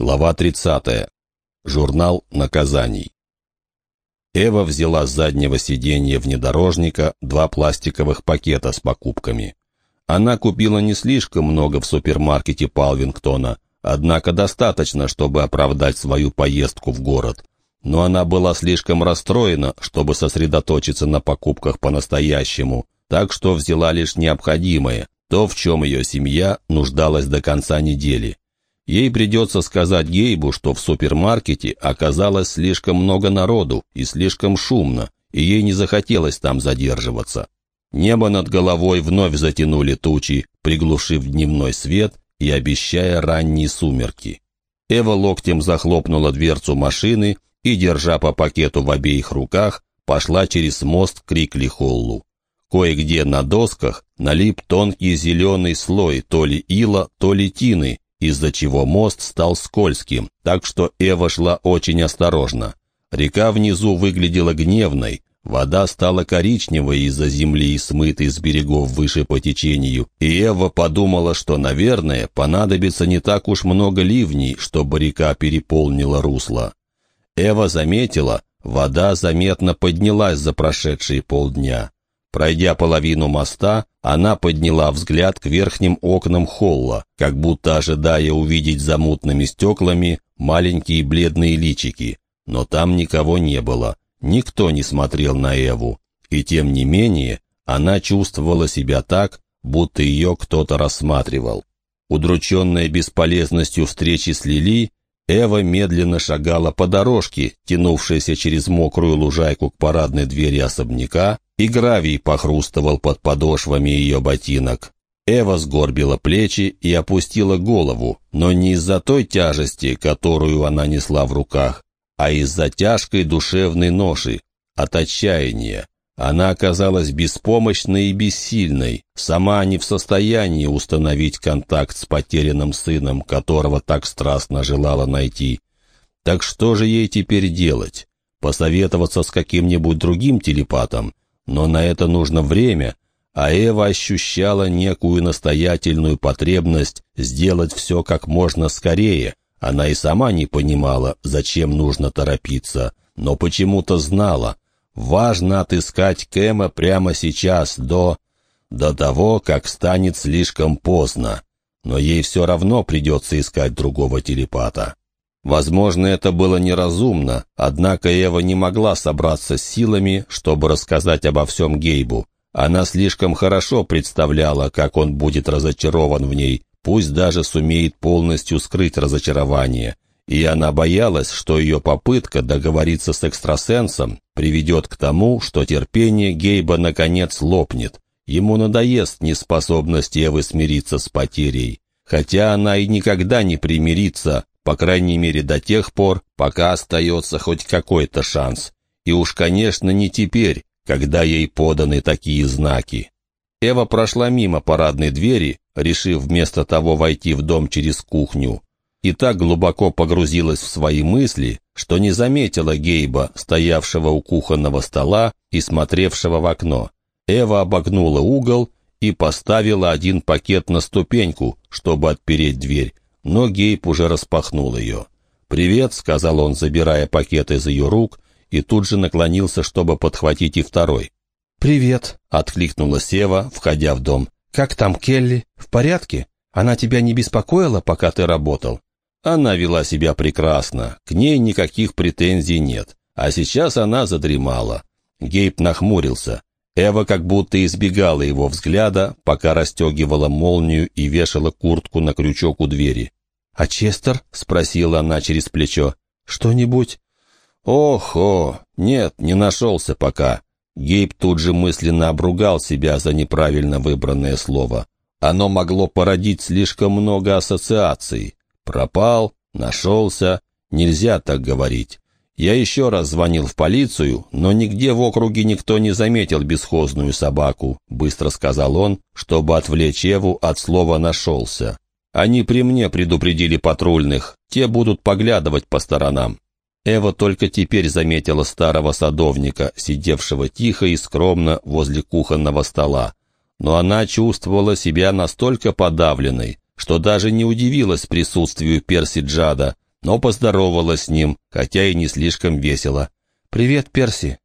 Глава 30. Журнал наказаний. Эва взяла с заднего сиденья внедорожника два пластиковых пакета с покупками. Она купила не слишком много в супермаркете Палвингтона, однако достаточно, чтобы оправдать свою поездку в город. Но она была слишком расстроена, чтобы сосредоточиться на покупках по-настоящему, так что взяла лишь необходимое, то, в чем ее семья нуждалась до конца недели. Ей придется сказать Гейбу, что в супермаркете оказалось слишком много народу и слишком шумно, и ей не захотелось там задерживаться. Небо над головой вновь затянули тучи, приглушив дневной свет и обещая ранние сумерки. Эва локтем захлопнула дверцу машины и, держа по пакету в обеих руках, пошла через мост к Крикли-Холлу. Кое-где на досках налип тонкий зеленый слой то ли ила, то ли тины, из-за чего мост стал скользким, так что Эва шла очень осторожно. Река внизу выглядела гневной, вода стала коричневой из-за земли смытой с берегов выше по течению, и Эва подумала, что, наверное, понадобится не так уж много ливней, чтобы река переполнила русло. Эва заметила, вода заметно поднялась за прошедшие полдня. Пройдя половину моста, она подняла взгляд к верхним окнам холла, как будто ожидая увидеть за мутными стеклами маленькие бледные личики. Но там никого не было, никто не смотрел на Эву. И тем не менее, она чувствовала себя так, будто ее кто-то рассматривал. Удрученная бесполезностью встречи с Лили, Эва медленно шагала по дорожке, тянувшейся через мокрую лужайку к парадной двери особняка, и гравий похрустывал под подошвами ее ботинок. Эва сгорбила плечи и опустила голову, но не из-за той тяжести, которую она несла в руках, а из-за тяжкой душевной ноши, от отчаяния. Она оказалась беспомощной и бессильной, сама не в состоянии установить контакт с потерянным сыном, которого так страстно желала найти. Так что же ей теперь делать? Посоветоваться с каким-нибудь другим телепатом? Но на это нужно время, а Эва ощущала некую настоятельную потребность сделать все как можно скорее. Она и сама не понимала, зачем нужно торопиться, но почему-то знала. Важно отыскать Кэма прямо сейчас, до... до того, как станет слишком поздно. Но ей все равно придется искать другого телепата. Возможно, это было неразумно, однако Эва не могла собраться с силами, чтобы рассказать обо всем Гейбу. Она слишком хорошо представляла, как он будет разочарован в ней, пусть даже сумеет полностью скрыть разочарование. И она боялась, что ее попытка договориться с экстрасенсом приведет к тому, что терпение Гейба наконец лопнет. Ему надоест неспособность Эвы смириться с потерей. Хотя она и никогда не примирится, по крайней мере до тех пор, пока остается хоть какой-то шанс. И уж, конечно, не теперь, когда ей поданы такие знаки. Эва прошла мимо парадной двери, решив вместо того войти в дом через кухню, и так глубоко погрузилась в свои мысли, что не заметила Гейба, стоявшего у кухонного стола и смотревшего в окно. Эва обогнула угол и поставила один пакет на ступеньку, чтобы отпереть дверь, но Гейб уже распахнул ее. «Привет», — сказал он, забирая пакет из ее рук, и тут же наклонился, чтобы подхватить и второй. «Привет», — откликнула Сева, входя в дом. «Как там Келли? В порядке? Она тебя не беспокоила, пока ты работал?» Она вела себя прекрасно, к ней никаких претензий нет. А сейчас она задремала. Гейб нахмурился. Эва как будто избегала его взгляда, пока расстегивала молнию и вешала куртку на крючок у двери. «А Честер?» — спросила она через плечо. «Что-нибудь?» «Ох-о! Нет, не нашелся пока». Гейб тут же мысленно обругал себя за неправильно выбранное слово. Оно могло породить слишком много ассоциаций. Пропал, нашелся. Нельзя так говорить. Я еще раз звонил в полицию, но нигде в округе никто не заметил бесхозную собаку, быстро сказал он, чтобы отвлечь Еву от слова «нашелся». Они при мне предупредили патрульных, те будут поглядывать по сторонам. Эва только теперь заметила старого садовника, сидевшего тихо и скромно возле кухонного стола. Но она чувствовала себя настолько подавленной, что даже не удивилась присутствию Перси Джада, но поздоровалась с ним, хотя и не слишком весело. «Привет, Перси».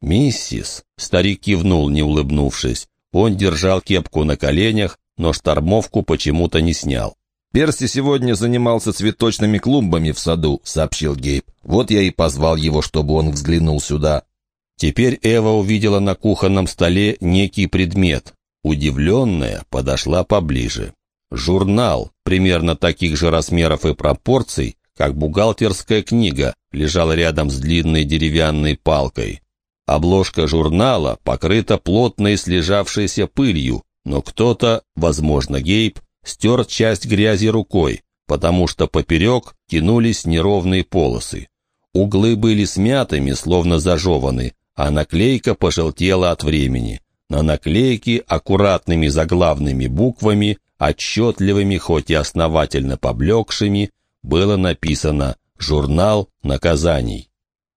«Миссис», — старик кивнул, не улыбнувшись. Он держал кепку на коленях, но штормовку почему-то не снял. «Перси сегодня занимался цветочными клумбами в саду», — сообщил Гейб. «Вот я и позвал его, чтобы он взглянул сюда». Теперь Эва увидела на кухонном столе некий предмет. Удивленная, подошла поближе. Журнал, примерно таких же размеров и пропорций, как бухгалтерская книга, лежал рядом с длинной деревянной палкой. Обложка журнала покрыта плотной слежавшейся пылью, но кто-то, возможно, Гейб, стер часть грязи рукой, потому что поперек тянулись неровные полосы. Углы были смятыми, словно зажеваны, а наклейка пожелтела от времени. На наклейке аккуратными заглавными буквами, отчетливыми, хоть и основательно поблекшими, было написано «Журнал наказаний».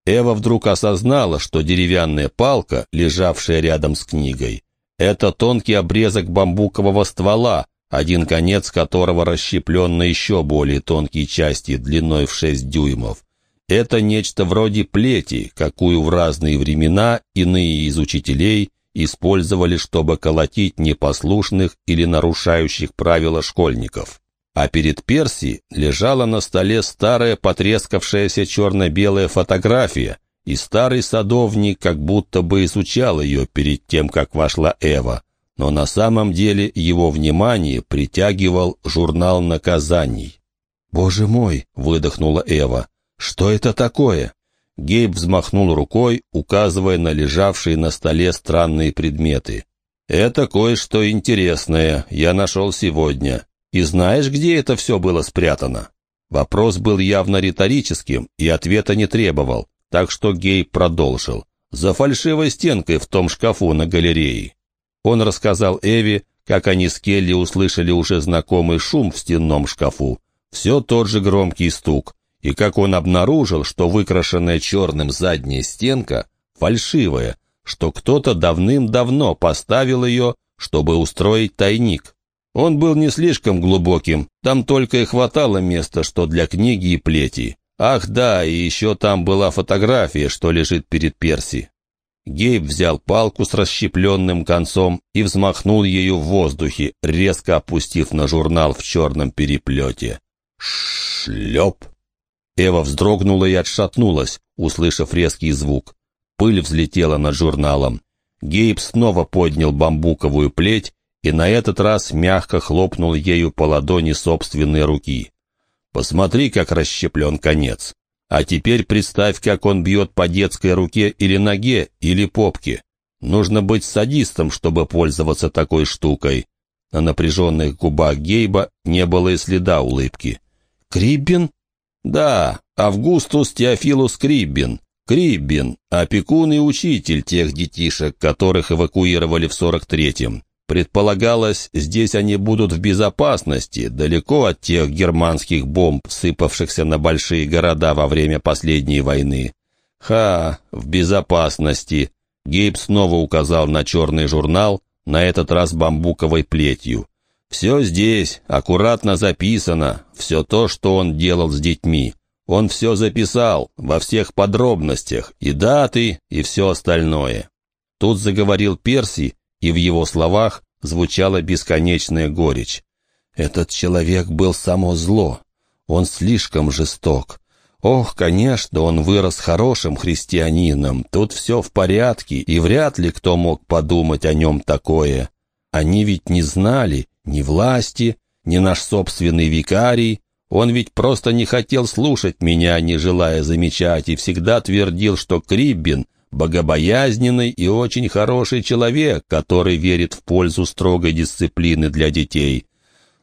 Эва вдруг осознала, что деревянная палка, лежавшая рядом с книгой, это тонкий обрезок бамбукового ствола, один конец которого расщеплен на еще более тонкие части длиной в 6 дюймов. Это нечто вроде плети, какую в разные времена иные из учителей использовали, чтобы колотить непослушных или нарушающих правила школьников. А перед Перси лежала на столе старая потрескавшаяся черно-белая фотография, и старый садовник как будто бы изучал ее перед тем, как вошла Эва но на самом деле его внимание притягивал журнал наказаний. «Боже мой!» — выдохнула Эва. «Что это такое?» Гейб взмахнул рукой, указывая на лежавшие на столе странные предметы. «Это кое-что интересное я нашел сегодня. И знаешь, где это все было спрятано?» Вопрос был явно риторическим и ответа не требовал, так что Гейб продолжил. «За фальшивой стенкой в том шкафу на галерее». Он рассказал Эви, как они с Келли услышали уже знакомый шум в стенном шкафу. Все тот же громкий стук. И как он обнаружил, что выкрашенная черным задняя стенка фальшивая, что кто-то давным-давно поставил ее, чтобы устроить тайник. Он был не слишком глубоким, там только и хватало места, что для книги и плети. Ах да, и еще там была фотография, что лежит перед Перси. Гейб взял палку с расщепленным концом и взмахнул ею в воздухе, резко опустив на журнал в черном переплете. Шлеп! Эва вздрогнула и отшатнулась, услышав резкий звук. Пыль взлетела над журналом. Гейб снова поднял бамбуковую плеть и на этот раз мягко хлопнул ею по ладони собственной руки. «Посмотри, как расщеплен конец. А теперь представь, как он бьет по детской руке или ноге, или попке. Нужно быть садистом, чтобы пользоваться такой штукой. На напряженных губах Гейба не было и следа улыбки. «Криббин?» «Да, Августус Теофилус Криббин. Криббин, опекун и учитель тех детишек, которых эвакуировали в 43-м. Предполагалось, здесь они будут в безопасности, далеко от тех германских бомб, сыпавшихся на большие города во время последней войны. Ха, в безопасности. Гейб снова указал на черный журнал, на этот раз бамбуковой плетью. Все здесь, аккуратно записано, все то, что он делал с детьми. Он все записал, во всех подробностях, и даты, и все остальное. Тут заговорил Перси, и в его словах звучала бесконечная горечь. Этот человек был само зло. Он слишком жесток. Ох, конечно, он вырос хорошим христианином, тут все в порядке, и вряд ли кто мог подумать о нем такое. Они ведь не знали ни власти, ни наш собственный викарий. Он ведь просто не хотел слушать меня, не желая замечать, и всегда твердил, что Криббин богобоязненный и очень хороший человек, который верит в пользу строгой дисциплины для детей.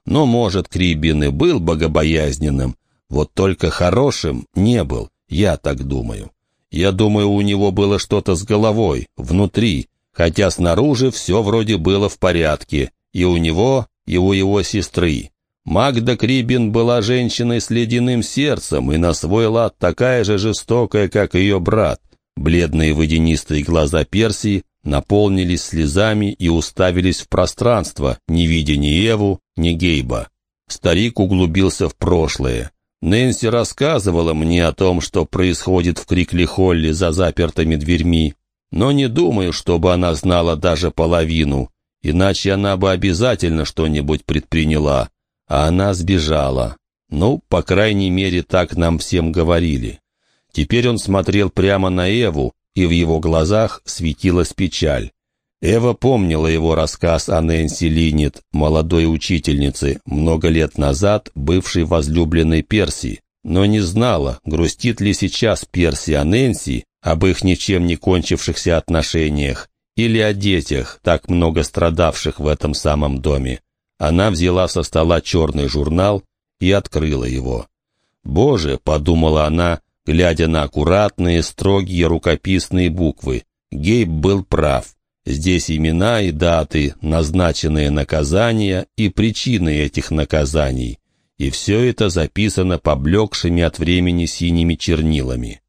Но, может, Крибин и был богобоязненным, вот только хорошим не был, я так думаю. Я думаю, у него было что-то с головой, внутри, хотя снаружи все вроде было в порядке, и у него, и у его сестры. Магда Крибин была женщиной с ледяным сердцем и на свой лад такая же жестокая, как ее брат. Бледные водянистые глаза Персии наполнились слезами и уставились в пространство, не видя ни Еву, ни Гейба. Старик углубился в прошлое. Нэнси рассказывала мне о том, что происходит в Крикли-Холле за запертыми дверьми, но не думаю, чтобы она знала даже половину, иначе она бы обязательно что-нибудь предприняла, а она сбежала. Ну, по крайней мере, так нам всем говорили. Теперь он смотрел прямо на Эву, и в его глазах светилась печаль. Эва помнила его рассказ о Нэнси Линнет, молодой учительнице, много лет назад бывшей возлюбленной Перси, но не знала, грустит ли сейчас Перси о Нэнси, об их ничем не кончившихся отношениях, или о детях, так много страдавших в этом самом доме. Она взяла со стола черный журнал и открыла его. «Боже!» — подумала она, глядя на аккуратные, строгие рукописные буквы. Гейб был прав. Здесь имена и даты, назначенные наказания и причины этих наказаний. И все это записано поблекшими от времени синими чернилами.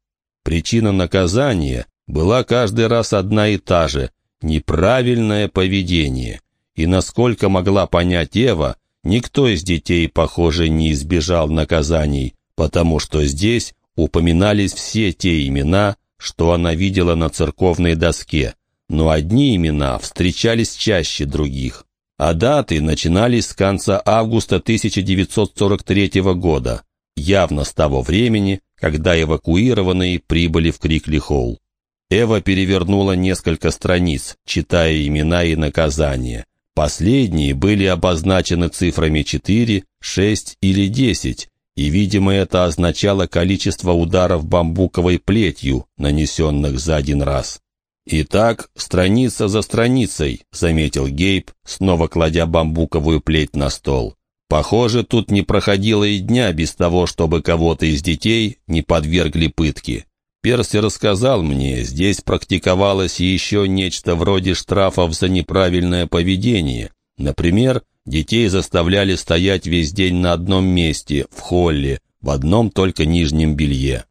Причина наказания была каждый раз одна и та же – неправильное поведение. И насколько могла понять Ева, никто из детей, похоже, не избежал наказаний, потому что здесь упоминались все те имена, что она видела на церковной доске – но одни имена встречались чаще других, а даты начинались с конца августа 1943 года, явно с того времени, когда эвакуированные прибыли в Крикли-Холл. Эва перевернула несколько страниц, читая имена и наказания. Последние были обозначены цифрами 4, 6 или 10, и, видимо, это означало количество ударов бамбуковой плетью, нанесенных за один раз. «Итак, страница за страницей», — заметил Гейб, снова кладя бамбуковую плеть на стол. «Похоже, тут не проходило и дня без того, чтобы кого-то из детей не подвергли пытке. Перси рассказал мне, здесь практиковалось еще нечто вроде штрафов за неправильное поведение. Например, детей заставляли стоять весь день на одном месте, в холле, в одном только нижнем белье.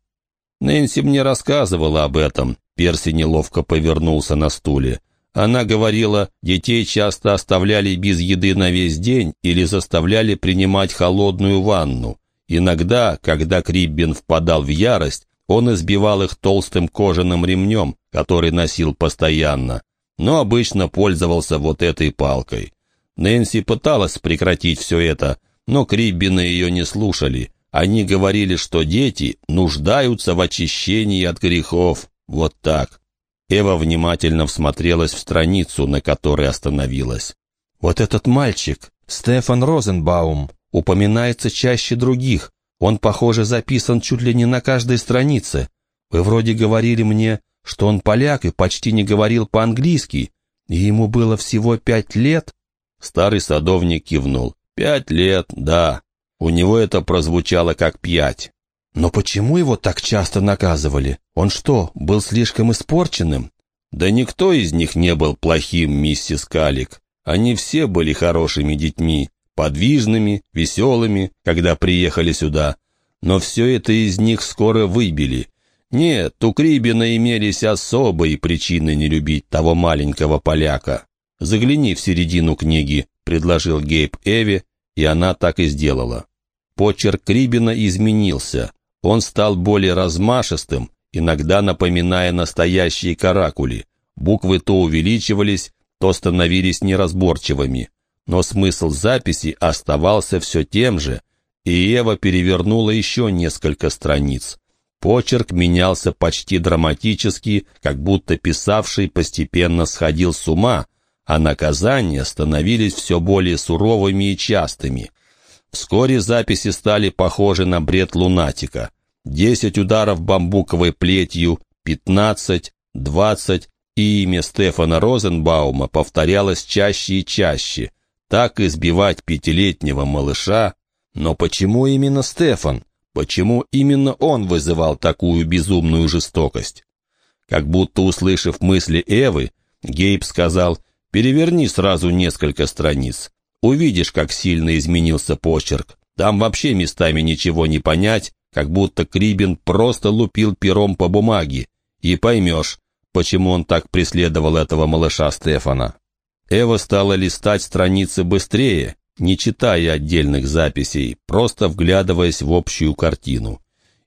Нэнси мне рассказывала об этом, Перси неловко повернулся на стуле. Она говорила, детей часто оставляли без еды на весь день или заставляли принимать холодную ванну. Иногда, когда Криббин впадал в ярость, он избивал их толстым кожаным ремнем, который носил постоянно, но обычно пользовался вот этой палкой. Нэнси пыталась прекратить все это, но Криббины ее не слушали. Они говорили, что дети нуждаются в очищении от грехов. Вот так. Эва внимательно всмотрелась в страницу, на которой остановилась. «Вот этот мальчик, Стефан Розенбаум, упоминается чаще других. Он, похоже, записан чуть ли не на каждой странице. Вы вроде говорили мне, что он поляк и почти не говорил по-английски, и ему было всего пять лет?» Старый садовник кивнул. «Пять лет, да. У него это прозвучало как пять. Но почему его так часто наказывали? Он что, был слишком испорченным? Да никто из них не был плохим, миссис Калик. Они все были хорошими детьми, подвижными, веселыми, когда приехали сюда. Но все это из них скоро выбили. Нет, у Крибина имелись особые причины не любить того маленького поляка. «Загляни в середину книги», — предложил Гейб Эви, и она так и сделала. Почерк Крибина изменился. Он стал более размашистым, иногда напоминая настоящие каракули. Буквы то увеличивались, то становились неразборчивыми. Но смысл записи оставался все тем же, и Ева перевернула еще несколько страниц. Почерк менялся почти драматически, как будто писавший постепенно сходил с ума, а наказания становились все более суровыми и частыми. Вскоре записи стали похожи на бред лунатика. Десять ударов бамбуковой плетью, пятнадцать, двадцать, и имя Стефана Розенбаума повторялось чаще и чаще. Так избивать пятилетнего малыша. Но почему именно Стефан? Почему именно он вызывал такую безумную жестокость? Как будто услышав мысли Эвы, Гейб сказал, «Переверни сразу несколько страниц. Увидишь, как сильно изменился почерк. Там вообще местами ничего не понять, как будто Крибин просто лупил пером по бумаге. И поймешь, почему он так преследовал этого малыша Стефана. Эва стала листать страницы быстрее, не читая отдельных записей, просто вглядываясь в общую картину.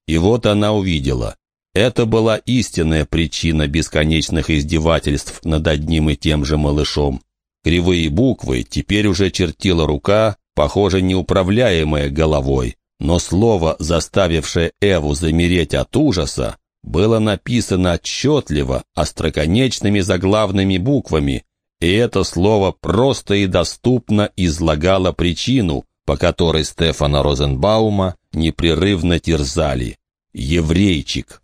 И вот она увидела. Это была истинная причина бесконечных издевательств над одним и тем же малышом. Кривые буквы теперь уже чертила рука, похоже, неуправляемая головой, но слово, заставившее Эву замереть от ужаса, было написано отчетливо, остроконечными заглавными буквами, и это слово просто и доступно излагало причину, по которой Стефана Розенбаума непрерывно терзали. Еврейчик.